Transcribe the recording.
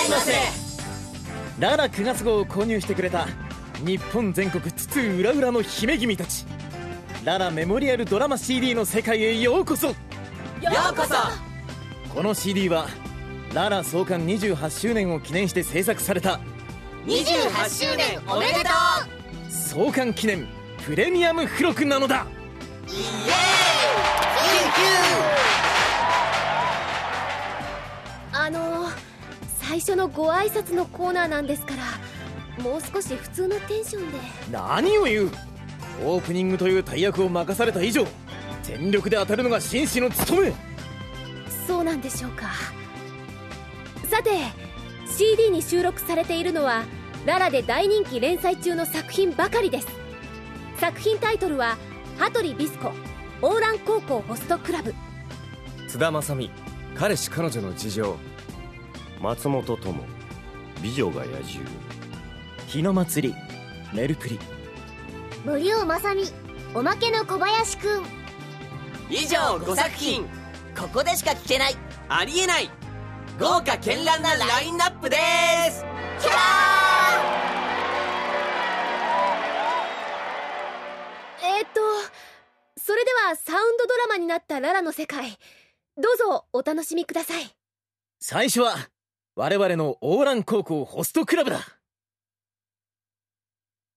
いませララ9月号を購入してくれた日本全国津々浦々の姫君たち。ララメモリアルドラマ CD の世界へようこそ。ようこそ。この CD はララ創刊28周年を記念して制作された。28周年おめでとう。創刊記念プレミアム付録なのだ。イエーイ。キュあのー、最初のご挨拶のコーナーなんですからもう少し普通のテンションで。何を言う？オープニングという大役を任された以上全力で当たるのが紳士の務め。そうなんでしょうか。さて CD に収録されているのはララで大人気連載中の作品ばかりです。作品タイトルは「羽鳥ビスコオーラン高校ホストクラブ」津田正美彼氏彼女の事情松本友美女が野獣。日の祭りメルプリ。森尾正美おまけの小林くん。以上5作品。ここでしか聞けないありえない豪華絢爛なラインナップです。キャえー、っとそれではサウンドドラマになったララの世界。どうぞお楽しみください。最初は我々のオーラン高校ホストクラブだ。